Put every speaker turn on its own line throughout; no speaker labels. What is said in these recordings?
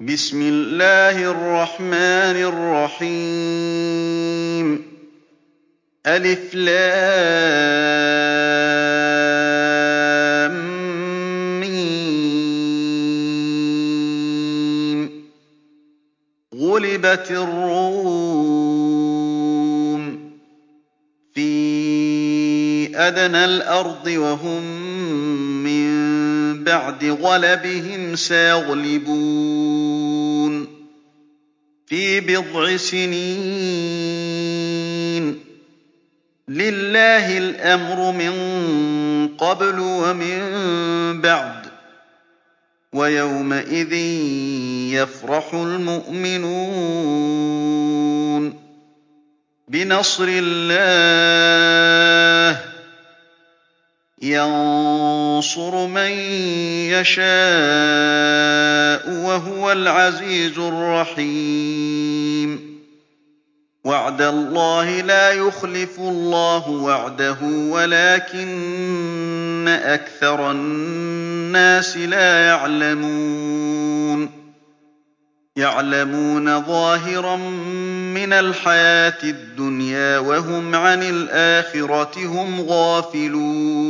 بِسْمِ اللَّهِ الرَّحْمَٰنِ الرَّحِيمِ الم غُلِبَتِ الرُّومُ فِي أَدْنَى الْأَرْضِ وَهُم مِّن بَعْدِ غَلَبِهِمْ سَيَغْلِبُونَ فِي بِضْعِ سِنِينَ ۗ لِلَّهِ الْأَمْرُ مِن قَبْلُ وَمِن بَعْدُ ۚ وَيَوْمَئِذٍ يَفْرَحُ الْمُؤْمِنُونَ بِنَصْرِ اللَّهِ يَنصُرُ مَن يَشَاءُ ۖ وَهُوَ الْعَزِيزُ الرَّحِيمُ وَعْدَ اللَّهِ ۖ لَا يُخْلِفُ اللَّهُ وَعْدَهُ وَلَٰكِنَّ أَكْثَرَ النَّاسِ لَا يَعْلَمُونَ يَعْلَمُونَ ظَاهِرًا مِّنَ الْحَيَاةِ الدُّنْيَا وَهُمْ عَنِ الْآخِرَةِ هُمْ غَافِلُونَ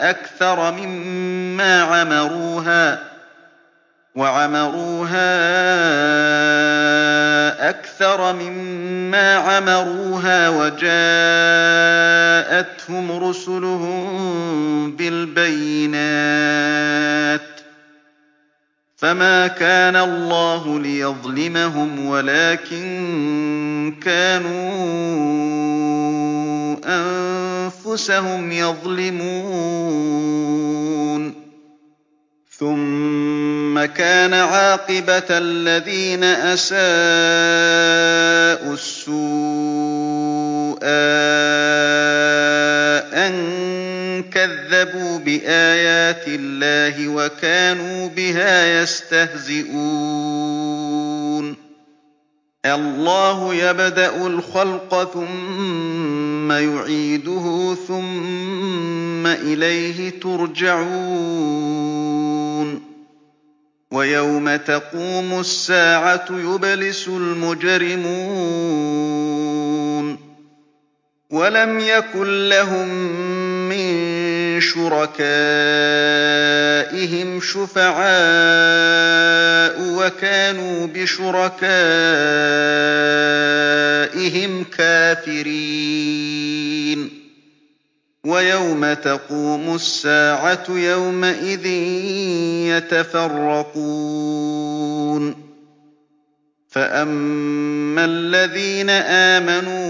أَكْثَرَ مِمَّا عَمَرُوهَا ۚ وَعَمَرُوهَا أَكْثَرَ مِمَّا عَمَرُوهَا وَجَاءَتْهُمْ رُسُلُهُم بِالْبَيِّنَاتِ فَمَا كَانَ اللَّهُ لِيَظْلِمَهُمْ وَلَٰكِن كَانُوا أَنفُسَهُمْ يَظْلِمُونَ ثُمَّ كَانَ عَاقِبَةَ الَّذِينَ أَسَاءُوا السُّوأَىٰ أَن كَذَّبُوا بِآيَاتِ اللَّهِ وَكَانُوا بِهَا يَسْتَهْزِئُونَ اللَّهُ يَبْدَأُ الْخَلْقَ ثُمَّ يُعِيدُهُ ثُمَّ إِلَيْهِ تُرْجَعُونَ وَيَوْمَ تَقُومُ السَّاعَةُ يُبْلِسُ الْمُجْرِمُونَ وَلَمْ يَكُن لَّهُم شُرَكَائِهِمْ شُفَعَاءُ وَكَانُوا بِشُرَكَائِهِمْ كَافِرِينَ وَيَوْمَ تَقُومُ السَّاعَةُ يَوْمَئِذٍ يَتَفَرَّقُونَ فَأَمَّا الَّذِينَ آمَنُوا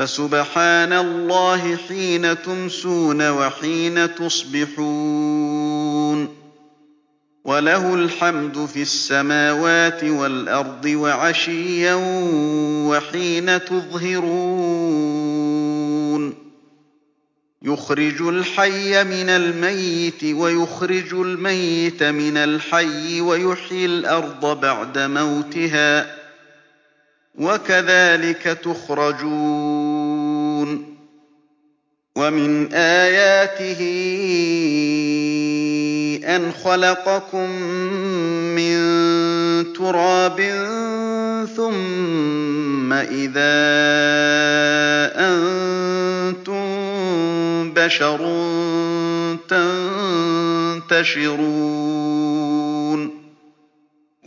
فَسُبْحَانَ اللَّهِ حِينَ تُمْسُونَ وَحِينَ تُصْبِحُونَ ۚ وَلَهُ الْحَمْدُ فِي السَّمَاوَاتِ وَالْأَرْضِ وَعَشِيًّا وَحِينَ تُظْهِرُونَ يُخْرِجُ الْحَيَّ مِنَ الْمَيِّتِ وَيُخْرِجُ الْمَيِّتَ مِنَ الْحَيِّ وَيُحْيِي الْأَرْضَ بَعْدَ مَوْتِهَا وَكَذَٰلِكَ تُخْرَجُونَ وَمِنْ آيَاتِهِ أَنْ خَلَقَكُم مِّن تُرَابٍ ثُمَّ إِذَا أَنتُم بَشَرٌ تَنتَشِرُونَ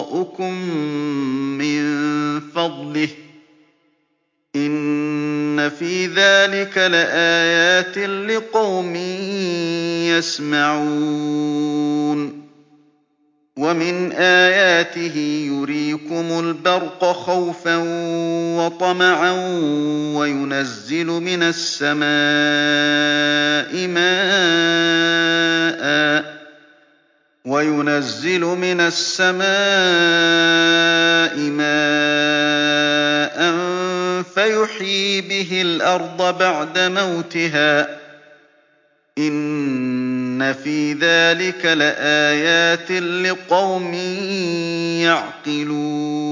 ابْتِغَاءَكُم مِّن فَضْلِهِ ۚ إِنَّ فِي ذَٰلِكَ لَآيَاتٍ لِّقَوْمٍ يَسْمَعُونَ وَمِنْ آيَاتِهِ يُرِيكُمُ الْبَرْقَ خَوْفًا وَطَمَعًا وَيُنَزِّلُ مِنَ السَّمَاءِ مَاءً وَيُنَزِّلُ مِنَ السَّمَاءِ مَاءً فَيُحْيِي بِهِ الْأَرْضَ بَعْدَ مَوْتِهَا ۚ إِنَّ فِي ذَٰلِكَ لَآيَاتٍ لِّقَوْمٍ يَعْقِلُونَ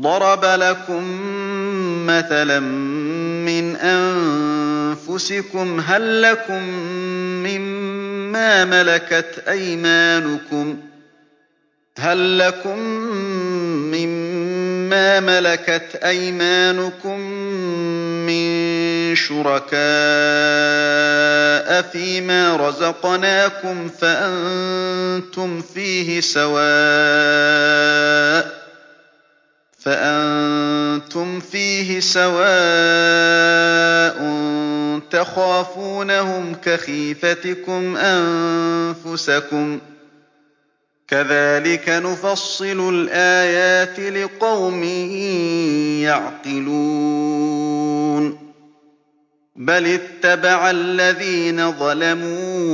ضَرَبَ لَكُم مَّثَلًا مِّنْ أَنفُسِكُمْ ۖ هَل لَّكُم مِّمَّا مَلَكَتْ أَيْمَانُكُم مِّن شُرَكَاءَ فِيمَا رَزَقْنَاكُمْ فَأَنتُمْ فِيهِ سَوَاءٌ فَأَنتُمْ فِيهِ سَوَاءٌ تَخَافُونَهُمْ كَخِيفَتِكُمْ أَنفُسَكُمْ ۚ كَذَٰلِكَ نُفَصِّلُ الْآيَاتِ لِقَوْمٍ يَعْقِلُونَ بَلِ اتَّبَعَ الَّذِينَ ظَلَمُوا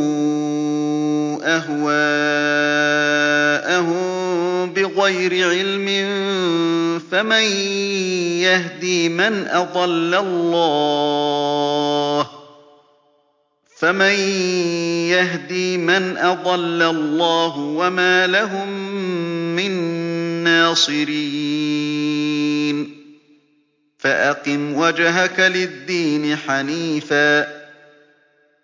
أَهْوَاءَهُم بِغَيْرِ عِلْمٍ فَمَن يَهْدِي مَنْ أَضَلَّ اللَّهُ وَمَا لَهُم مِّن نَّاصِرِينَ فَأَقِمْ وَجْهَكَ لِلدِّينِ حَنِيفًا ۚ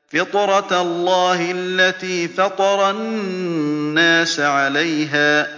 فِطْرَتَ اللَّهِ الَّتِي فَطَرَ النَّاسَ عَلَيْهَا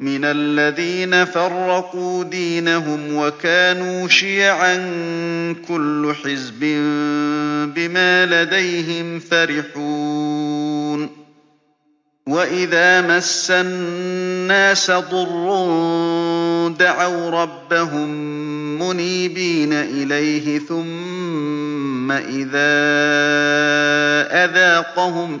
مِنَ الَّذِينَ فَرَّقُوا دِينَهُمْ وَكَانُوا شِيَعًا كُلُّ حِزْبٍ بِمَا لَدَيْهِمْ فَرِحُونَ وَإِذَا مَسَّ النَّاسَ ضُرٌّ دَعَوْا رَبَّهُم مُّنِيبِينَ إِلَيْهِ ثُمَّ إِذَا أَذَاقَهُمْ ۖ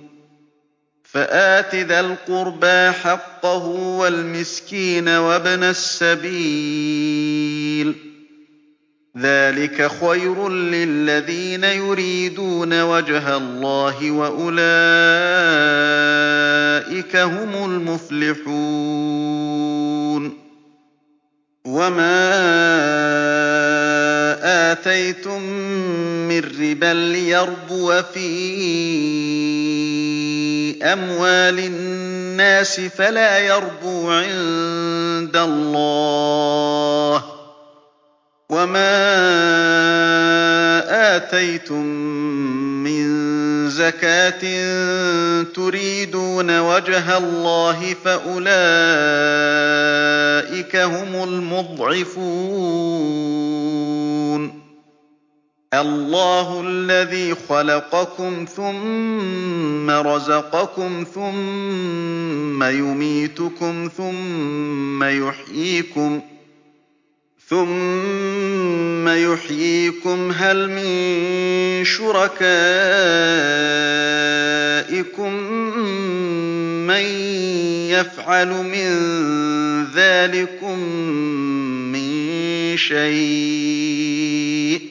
فَآتِ ذَا الْقُرْبَىٰ حَقَّهُ وَالْمِسْكِينَ وَابْنَ السَّبِيلِ ۚ ذَٰلِكَ خَيْرٌ لِّلَّذِينَ يُرِيدُونَ وَجْهَ اللَّهِ ۖ وَأُولَٰئِكَ هُمُ الْمُفْلِحُونَ وَمَا آتَيْتُم مِّن رِّبًا لِّيَرْبُوَ فِي أَمْوَالِ النَّاسِ فَلَا يَرْبُو عِندَ اللَّهِ ۖ وَمَا آتَيْتُم مِّن زَكَاةٍ تُرِيدُونَ وَجْهَ اللَّهِ فَأُولَٰئِكَ هُمُ الْمُضْعِفُونَ اللَّهُ الَّذِي خَلَقَكُمْ ثُمَّ رَزَقَكُمْ ثُمَّ يُمِيتُكُمْ ثُمَّ يُحْيِيكُمْ ثُمَّ يُحْيِيكُمْ هَلْ مِن شُرَكَائِكُم مَّن يَفْعَلُ مِن ذَٰلِكُم مِّن شَيْءٍ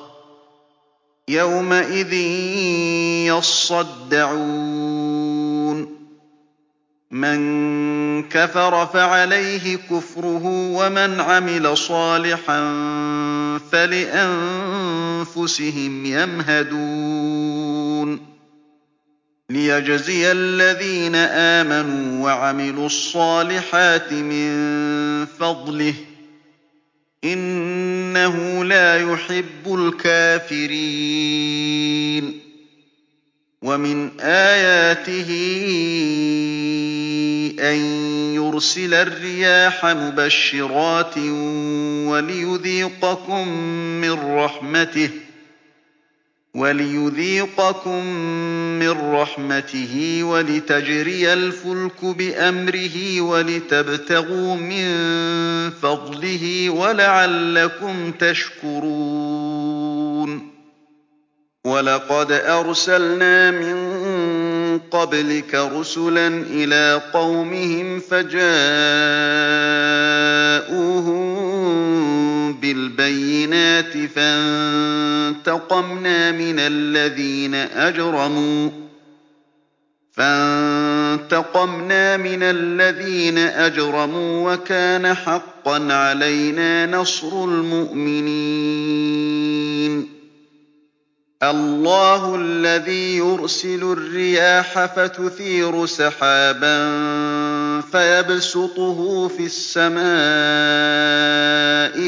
يَوْمَئِذٍ يَصَّدَّعُونَ مَن كَفَرَ فَعَلَيْهِ كُفْرُهُ وَمَنْ عَمِلَ صَالِحًا فَلِأَنفُسِهِمْ يَمْهَدُونَ لِيَجْزِيَ الَّذِينَ آمَنُوا وَعَمِلُوا الصَّالِحَاتِ مِن فَضْلِهِ إِنَّهُ لَا يُحِبُّ الْكَافِرِينَ وَمِنْ آيَاتِهِ أَن يُرْسِلَ الرِّيَاحَ مُبَشِّرَاتٍ وَلِيُذِيقَكُم مِّن رَّحْمَتِهِ وَلِيُذِيقَكُم مِّن رَّحْمَتِهِ وَلِتَجْرِيَ الْفُلْكُ بِأَمْرِهِ وَلِتَبْتَغُوا مِن فَضْلِهِ وَلَعَلَّكُمْ تَشْكُرُونَ وَلَقَدْ أَرْسَلْنَا مِن قَبْلِكَ رُسُلًا إِلَىٰ قَوْمِهِمْ فَجَاءُوهُم بِالْبَيِّنَاتِ فَانتَقَمْنَا مِنَ الَّذِينَ أَجْرَمُوا فانتقمنا من الذين أجرموا وكان حقا علينا نصر المؤمنين اللَّهُ الَّذِي يُرْسِلُ الرِّيَاحَ فَتُثِيرُ سَحَابًا فَيَبْسُطُهُ فِي السَّمَاءِ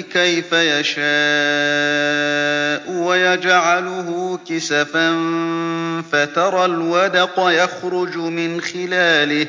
كَيْفَ يَشَاءُ وَيَجْعَلُهُ كِسَفًا فَتَرَى الْوَدْقَ يَخْرُجُ مِنْ خِلَالِهِ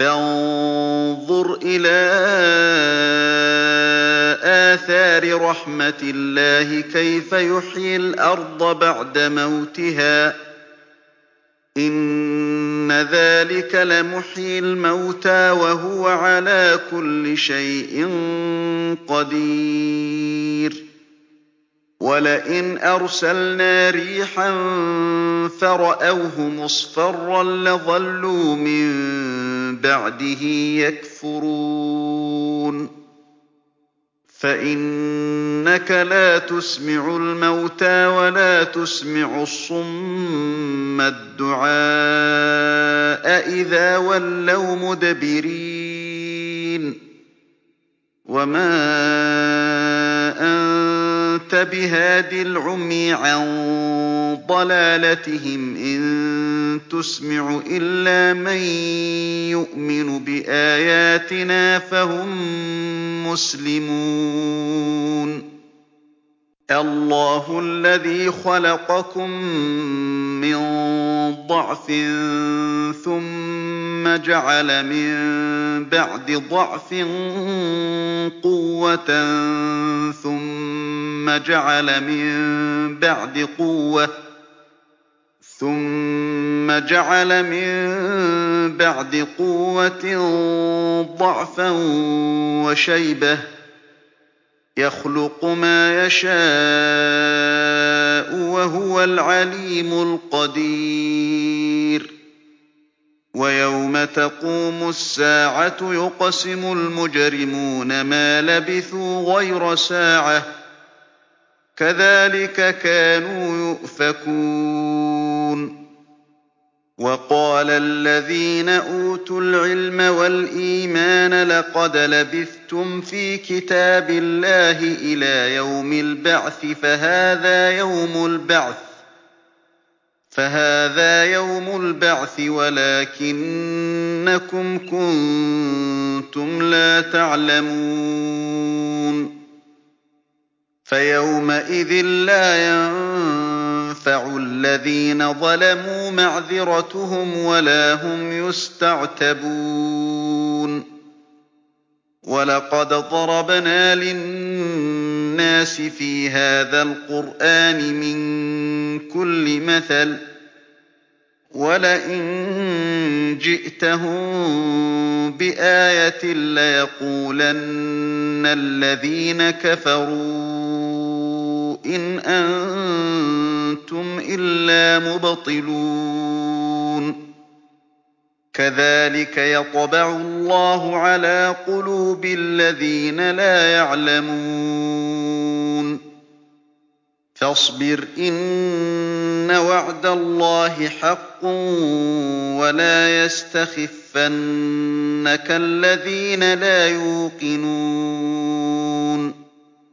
فَانظُرْ إِلَىٰ آثَارِ رَحْمَتِ اللَّهِ كَيْفَ يُحْيِي الْأَرْضَ بَعْدَ مَوْتِهَا ۚ إِنَّ ذَٰلِكَ لَمُحْيِي الْمَوْتَىٰ وَهُوَ عَلَىٰ كُلِّ شَيْءٍ قَدِيرٌ وَلَئِنْ أَرْسَلْنَا رِيحًا فَرَأَوْهُ مُصْفَرًّا لَّظَلُّوا مِن بَعْدِهِ يَكْفُرُونَ فَإِنَّكَ لَا تُسْمِعُ الْمَوْتَىٰ وَلَا تُسْمِعُ الصُّمَّ الدُّعَاءَ إِذَا وَلَّوْا مُدْبِرِينَ وَمَا أَنتَ بِهَادِ الْعُمْيِ عَن ضَلَالَتِهِمْ إِن تُسْمِعُ إِلَّا مَن يُؤْمِنُ بِآيَاتِنَا فَهُم مُّسْلِمُونَ اللَّهُ الَّذِي خَلَقَكُم مِّن ضَعْفٍ ثُمَّ جَعَلَ مِن بَعْدِ ضَعْفٍ قُوَّةً ثُمَّ جَعَلَ مِن بَعْدِ قُوَّةٍ ثُمَّ ثُمَّ جَعَلَ مِن بَعْدِ قُوَّةٍ ضَعْفًا وَشَيْبَةً ۚ يَخْلُقُ مَا يَشَاءُ ۖ وَهُوَ الْعَلِيمُ الْقَدِيرُ وَيَوْمَ تَقُومُ السَّاعَةُ يُقْسِمُ الْمُجْرِمُونَ مَا لَبِثُوا غَيْرَ سَاعَةٍ ۚ كَذَٰلِكَ كَانُوا يُؤْفَكُونَ وَقَالَ الَّذِينَ أُوتُوا الْعِلْمَ وَالْإِيمَانَ لَقَدْ لَبِثْتُمْ فِي كِتَابِ اللَّهِ إِلَىٰ يَوْمِ الْبَعْثِ فَهَٰذَا يَوْمُ الْبَعْثِ وَلَٰكِنَّكُمْ كُنتُمْ لَا تَعْلَمُونَ فَيَوْمَئِذٍ لَّا يَنفَعُ الَّذِينَ ظَلَمُوا مَعْذِرَتُهُمْ وَلَا هُمْ يُسْتَعْتَبُونَ وَلَقَدْ ضَرَبْنَا لِلنَّاسِ فِي هَٰذَا الْقُرْآنِ مِن كُلِّ مَثَلٍ ۚ وَلَئِن جِئْتَهُم بِآيَةٍ لَّيَقُولَنَّ الَّذِينَ كَفَرُوا إِنْ أَنتُمْ إِلَّا مُبْطِلُونَ كَذَٰلِكَ يَطْبَعُ اللَّهُ عَلَىٰ قُلُوبِ الَّذِينَ لَا يَعْلَمُونَ فَاصْبِرْ إِنَّ وَعْدَ اللَّهِ حَقٌّ وَلَا يَسْتَخِفَّنَّكَ الَّذِينَ لَا يُوقِنُونَ